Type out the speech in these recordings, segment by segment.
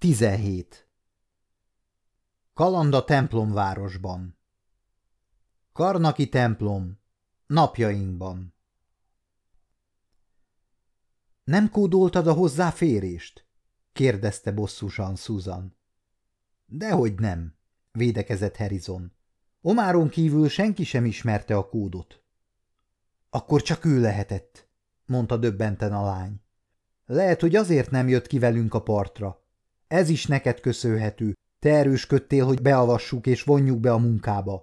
17. Kalanda templomvárosban Karnaki templom napjainkban Nem kódoltad a hozzáférést? kérdezte bosszusan Susan. Dehogy nem, védekezett Harrison. Omáron kívül senki sem ismerte a kódot. Akkor csak ő lehetett, mondta döbbenten a lány. Lehet, hogy azért nem jött ki velünk a partra. Ez is neked köszönhető. Te erősködtél, hogy beavassuk és vonjuk be a munkába.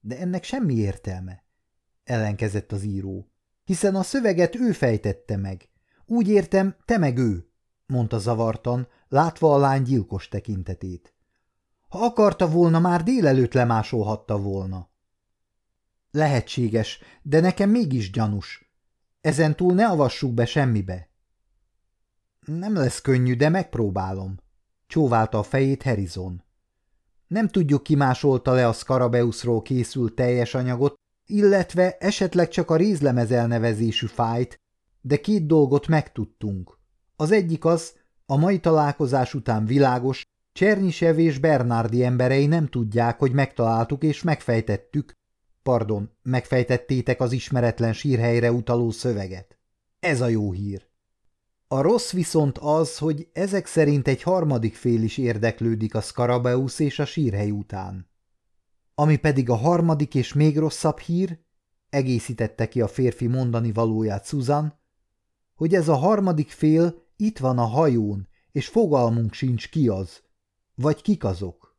De ennek semmi értelme, ellenkezett az író, hiszen a szöveget ő fejtette meg. Úgy értem, te meg ő, mondta zavartan, látva a lány gyilkos tekintetét. Ha akarta volna, már délelőtt lemásolhatta volna. Lehetséges, de nekem mégis gyanús. Ezentúl ne avassuk be semmibe. Nem lesz könnyű, de megpróbálom. Csóválta a fejét Harrison. Nem tudjuk, ki másolta le a Scarabeusról készült teljes anyagot, illetve esetleg csak a rézlemez elnevezésű fájt, de két dolgot megtudtunk. Az egyik az, a mai találkozás után világos, Csernyisev és Bernardi emberei nem tudják, hogy megtaláltuk és megfejtettük, pardon, megfejtettétek az ismeretlen sírhelyre utaló szöveget. Ez a jó hír. A rossz viszont az, hogy ezek szerint egy harmadik fél is érdeklődik a Scarabeus és a sírhely után. Ami pedig a harmadik és még rosszabb hír, egészítette ki a férfi mondani valóját Susan, hogy ez a harmadik fél itt van a hajón, és fogalmunk sincs ki az, vagy kik azok.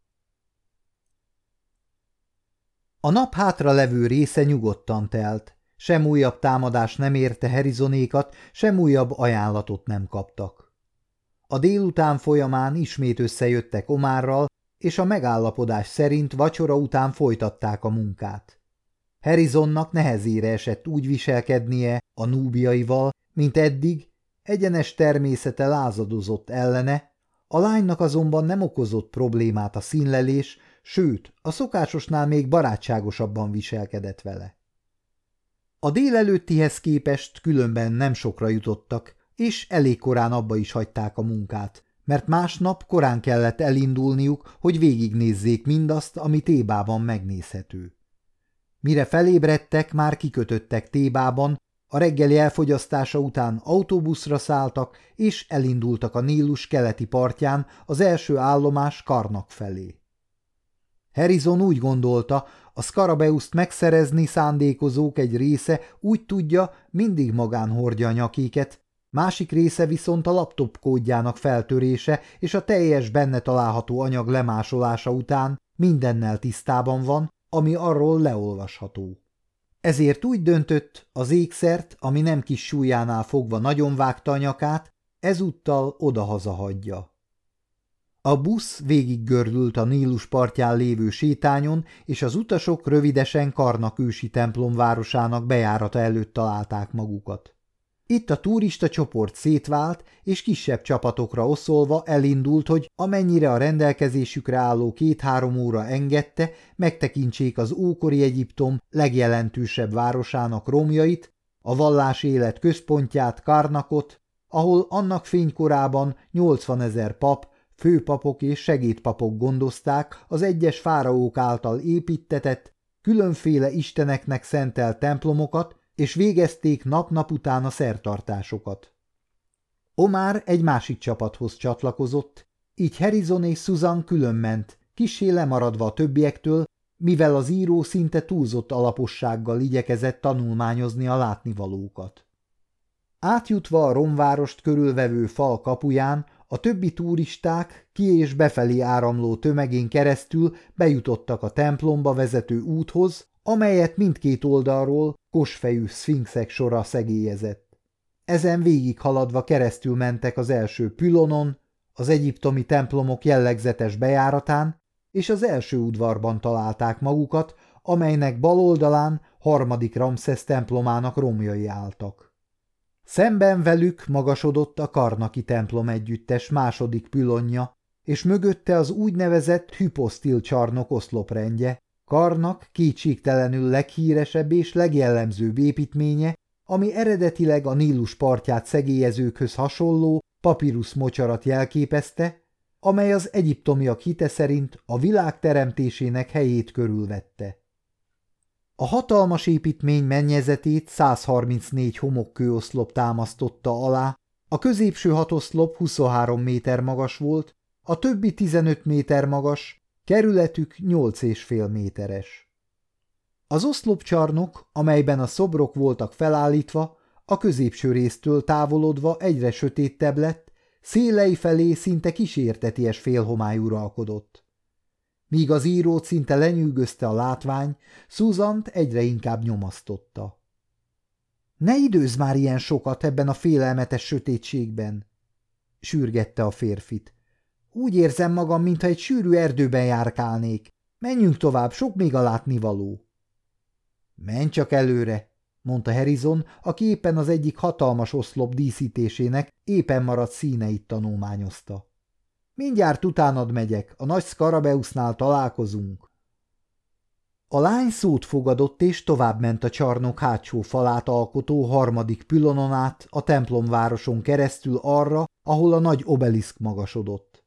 A nap hátra levő része nyugodtan telt, sem újabb támadás nem érte Herizonékat, sem újabb ajánlatot nem kaptak. A délután folyamán ismét összejöttek Omárral, és a megállapodás szerint vacsora után folytatták a munkát. Herizonnak nehezére esett úgy viselkednie a núbiaival, mint eddig, egyenes természete lázadozott ellene, a lánynak azonban nem okozott problémát a színlelés, sőt, a szokásosnál még barátságosabban viselkedett vele. A délelőttihez képest különben nem sokra jutottak, és elég korán abba is hagyták a munkát, mert másnap korán kellett elindulniuk, hogy végignézzék mindazt, ami Tébában megnézhető. Mire felébredtek, már kikötöttek Tébában, a reggeli elfogyasztása után autóbuszra szálltak, és elindultak a Nílus keleti partján az első állomás Karnak felé. Harrison úgy gondolta, a Scarabeuszt megszerezni szándékozók egy része úgy tudja, mindig magán hordja a nyakéket, másik része viszont a laptop kódjának feltörése és a teljes benne található anyag lemásolása után mindennel tisztában van, ami arról leolvasható. Ezért úgy döntött, az ékszert, ami nem kis súlyánál fogva nagyon vágta a nyakát, ezúttal odahaza hagyja. A busz végiggördült a Nílus partján lévő sétányon, és az utasok rövidesen Karnak ősi templom városának bejárata előtt találták magukat. Itt a turista csoport szétvált, és kisebb csapatokra oszolva elindult, hogy amennyire a rendelkezésükre álló két-három óra engedte, megtekintsék az ókori Egyiptom legjelentősebb városának romjait, a vallás élet központját, Karnakot, ahol annak fénykorában 80 ezer pap, főpapok és segédpapok gondozták az egyes fáraók által építetett, különféle isteneknek szentelt templomokat, és végezték nap-nap után a szertartásokat. Omar egy másik csapathoz csatlakozott, így Harrison és Susan különment, kisé lemaradva a többiektől, mivel az író szinte túlzott alapossággal igyekezett tanulmányozni a látnivalókat. Átjutva a romvárost körülvevő fal kapuján, a többi turisták ki- és befelé áramló tömegén keresztül bejutottak a templomba vezető úthoz, amelyet mindkét oldalról kosfejű szfinxek sora szegélyezett. Ezen végighaladva keresztül mentek az első pylonon, az egyiptomi templomok jellegzetes bejáratán, és az első udvarban találták magukat, amelynek bal oldalán harmadik Ramszesz templomának romjai álltak. Szemben velük magasodott a Karnaki templom együttes második pülonja, és mögötte az úgynevezett hüposztil csarnok oszloprendje, Karnak kétségtelenül leghíresebb és legjellemzőbb építménye, ami eredetileg a Nílus partját szegélyezőkhöz hasonló papírus mocsarat jelképezte, amely az egyiptomiak hite szerint a világ teremtésének helyét körülvette. A hatalmas építmény mennyezetét 134 homokkőoszlop támasztotta alá, a középső hatoszlop 23 méter magas volt, a többi 15 méter magas, kerületük 8,5 méteres. Az oszlopcsarnok, amelyben a szobrok voltak felállítva, a középső résztől távolodva egyre sötétebb lett, szélei felé szinte kísérteties félhomály uralkodott. Míg az írót szinte lenyűgözte a látvány, Szuzant egyre inkább nyomasztotta. Ne időz már ilyen sokat ebben a félelmetes sötétségben, sürgette a férfit. Úgy érzem magam, mintha egy sűrű erdőben járkálnék. Menjünk tovább, sok még a látnivaló. Menj csak előre, mondta Harrison, aki éppen az egyik hatalmas oszlop díszítésének éppen maradt színeit tanulmányozta. Mindjárt utánad megyek, a nagy Skarabeusznál találkozunk. A lány szót fogadott, és továbbment a csarnok hátsó falát alkotó harmadik pylonon át a templomvároson keresztül arra, ahol a nagy obeliszk magasodott.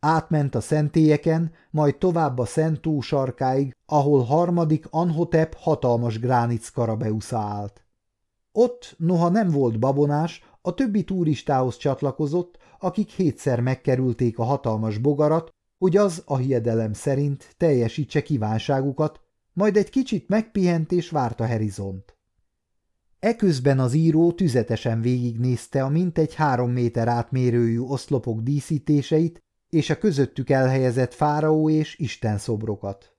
Átment a szentélyeken, majd tovább a Szentó sarkáig, ahol harmadik Anhotep hatalmas gránit szkarabeusza állt. Ott, noha nem volt babonás, a többi turistához csatlakozott, akik hétszer megkerülték a hatalmas bogarat, hogy az a hiedelem szerint teljesítse kívánságukat, majd egy kicsit megpihent és várta Herizont. Eközben az író tüzetesen végignézte a mintegy három méter átmérőjű oszlopok díszítéseit és a közöttük elhelyezett fáraó és isten szobrokat.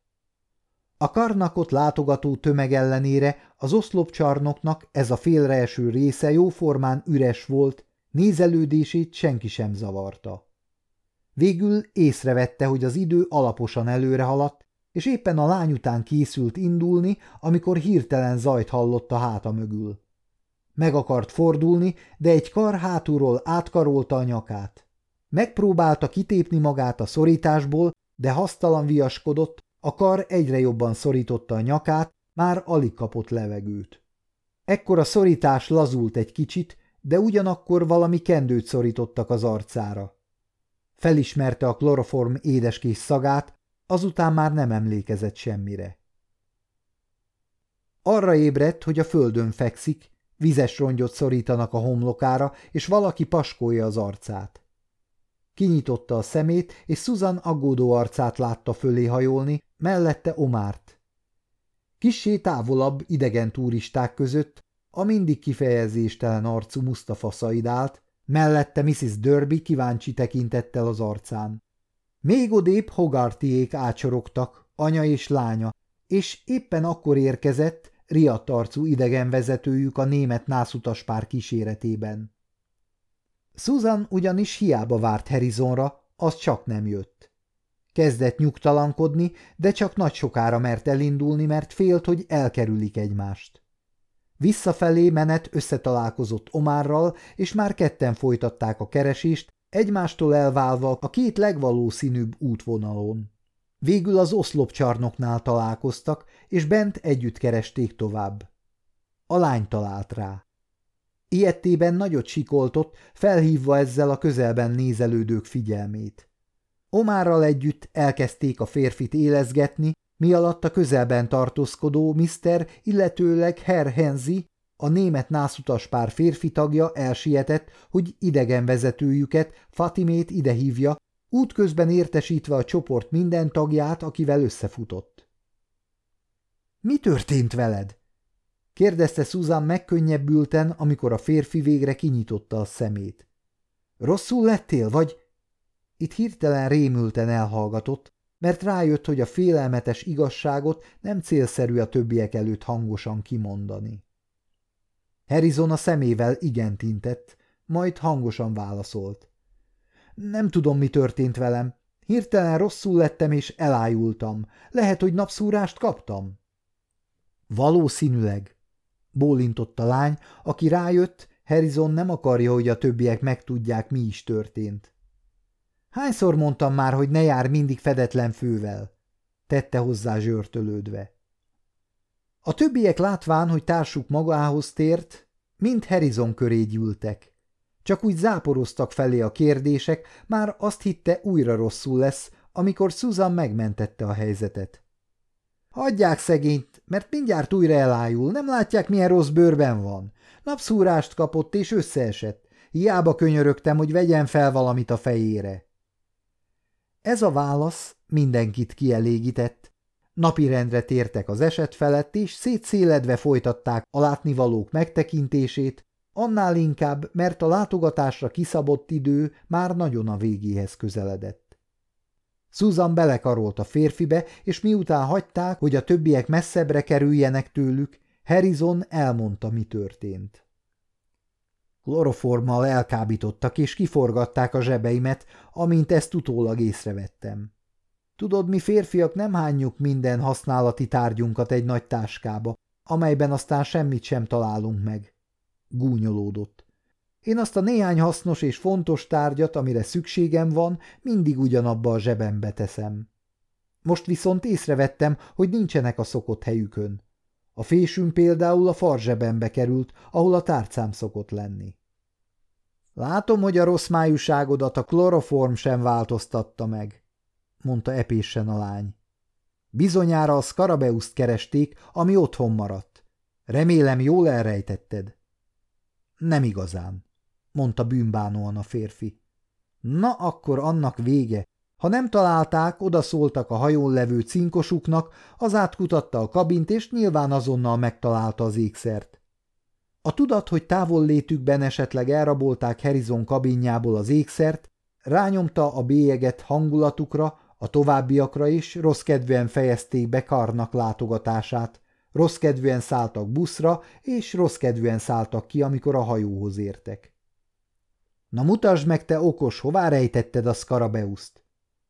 A karnakot látogató tömeg ellenére az oszlopcsarnoknak ez a félreeső része jóformán üres volt, nézelődését senki sem zavarta. Végül észrevette, hogy az idő alaposan előre haladt, és éppen a lány után készült indulni, amikor hirtelen zajt hallott a háta mögül. Meg akart fordulni, de egy kar hátulról átkarolta a nyakát. Megpróbálta kitépni magát a szorításból, de hasztalan viaskodott, a kar egyre jobban szorította a nyakát, már alig kapott levegőt. Ekkor a szorítás lazult egy kicsit, de ugyanakkor valami kendőt szorítottak az arcára. Felismerte a kloroform édeskés szagát, azután már nem emlékezett semmire. Arra ébredt, hogy a földön fekszik, vizes rongyot szorítanak a homlokára, és valaki paskolja az arcát. Kinyitotta a szemét, és Susan aggódó arcát látta fölé hajolni, mellette Omárt. Kissé távolabb idegen turisták között a mindig kifejezéstelen arcú Mustafa szaidált, mellette Mrs. Derby kíváncsi tekintettel az arcán. Még odébb Hogartiék ácsorogtak, anya és lánya, és éppen akkor érkezett riadt arcú idegenvezetőjük a német nászutaspár kíséretében. Susan ugyanis hiába várt Harrisonra, az csak nem jött. Kezdett nyugtalankodni, de csak nagy sokára mert elindulni, mert félt, hogy elkerülik egymást. Visszafelé menet összetalálkozott Omárral, és már ketten folytatták a keresést, egymástól elválva a két legvalószínűbb útvonalon. Végül az oszlopcsarnoknál találkoztak, és bent együtt keresték tovább. A lány talált rá. Ilyettében nagyot sikoltott, felhívva ezzel a közelben nézelődők figyelmét. Omárral együtt elkezdték a férfit élezgetni, mi alatt a közelben tartózkodó Mr. illetőleg Herr Henzi, a német nászutaspár férfi tagja elsietett, hogy idegenvezetőjüket, Fatimét idehívja, útközben értesítve a csoport minden tagját, akivel összefutott. – Mi történt veled? kérdezte Susan megkönnyebbülten, amikor a férfi végre kinyitotta a szemét. Rosszul lettél, vagy? Itt hirtelen rémülten elhallgatott, mert rájött, hogy a félelmetes igazságot nem célszerű a többiek előtt hangosan kimondani. Harrison a szemével igen intett, majd hangosan válaszolt. Nem tudom, mi történt velem. Hirtelen rosszul lettem és elájultam. Lehet, hogy napszúrást kaptam? Valószínűleg, bólintott a lány, aki rájött, Harrison nem akarja, hogy a többiek megtudják, mi is történt. Hányszor mondtam már, hogy ne jár mindig fedetlen fővel? tette hozzá zsörtölődve. A többiek látván, hogy társuk magához tért, mind Harrison köré gyűltek. Csak úgy záporoztak felé a kérdések, már azt hitte újra rosszul lesz, amikor Susan megmentette a helyzetet. Hagyják szegényt, mert mindjárt újra elájul, nem látják, milyen rossz bőrben van. Napszúrást kapott és összeesett. Hiába könyörögtem, hogy vegyen fel valamit a fejére. Ez a válasz mindenkit kielégített. Napirendre tértek az eset felett, és szétszéledve folytatták a látnivalók megtekintését, annál inkább, mert a látogatásra kiszabott idő már nagyon a végéhez közeledett. Susan belekarolt a férfibe, és miután hagyták, hogy a többiek messzebbre kerüljenek tőlük, Harrison elmondta, mi történt. Kloroformmal elkábítottak, és kiforgatták a zsebeimet, amint ezt utólag észrevettem. Tudod, mi férfiak nem hányjuk minden használati tárgyunkat egy nagy táskába, amelyben aztán semmit sem találunk meg. Gúnyolódott. Én azt a néhány hasznos és fontos tárgyat, amire szükségem van, mindig ugyanabba a zsebembe teszem. Most viszont észrevettem, hogy nincsenek a szokott helyükön. A fésünk például a farzsebembe került, ahol a tárcám szokott lenni. Látom, hogy a rossz májúságodat a kloroform sem változtatta meg, mondta epésen a lány. Bizonyára a Skarabeuszt keresték, ami otthon maradt. Remélem, jól elrejtetted. Nem igazán, mondta bűnbánóan a férfi. Na, akkor annak vége. Ha nem találták, odaszóltak a hajón levő cinkosuknak, az átkutatta a kabint, és nyilván azonnal megtalálta az ékszert. A tudat, hogy távollétükben esetleg elrabolták Harrison kabinjából az ékszert, rányomta a bélyeget hangulatukra, a továbbiakra is rossz kedvűen fejezték be Karnak látogatását, rossz kedvűen szálltak buszra, és rossz kedvűen szálltak ki, amikor a hajóhoz értek. Na mutasd meg, te okos, hová rejtetted a Skarabeuszt?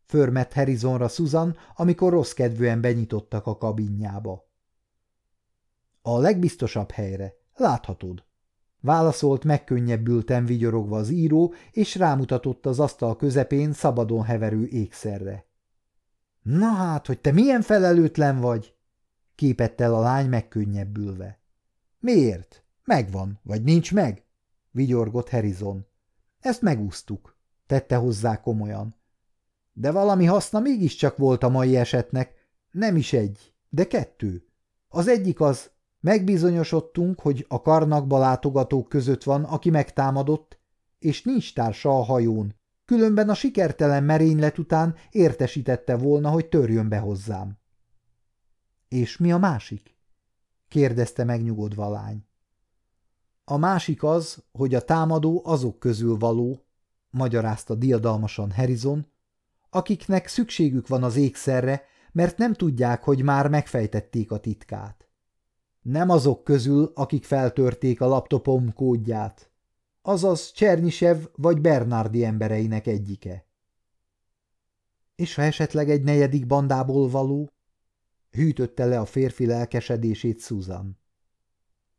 Förmet Harrisonra Susan, amikor rossz kedvűen benyitottak a kabinjába. A legbiztosabb helyre, láthatod. Válaszolt megkönnyebbülten vigyorogva az író, és rámutatott az asztal közepén szabadon heverő ékszerre. Na hát, hogy te milyen felelőtlen vagy! Képett el a lány megkönnyebbülve. Miért? Megvan, vagy nincs meg? Vigyorgott Harrison. Ezt megúsztuk, tette hozzá komolyan. De valami haszna mégiscsak volt a mai esetnek. Nem is egy, de kettő. Az egyik az, megbizonyosodtunk, hogy a karnakba látogatók között van, aki megtámadott, és nincs társa a hajón, különben a sikertelen merénylet után értesítette volna, hogy törjön be hozzám. És mi a másik? kérdezte megnyugodva a lány. A másik az, hogy a támadó azok közül való, magyarázta diadalmasan Harrison, akiknek szükségük van az ékszerre, mert nem tudják, hogy már megfejtették a titkát. Nem azok közül, akik feltörték a laptopom kódját, azaz Csernyisev vagy Bernardi embereinek egyike. És ha esetleg egy negyedik bandából való? Hűtötte le a férfi lelkesedését Susan.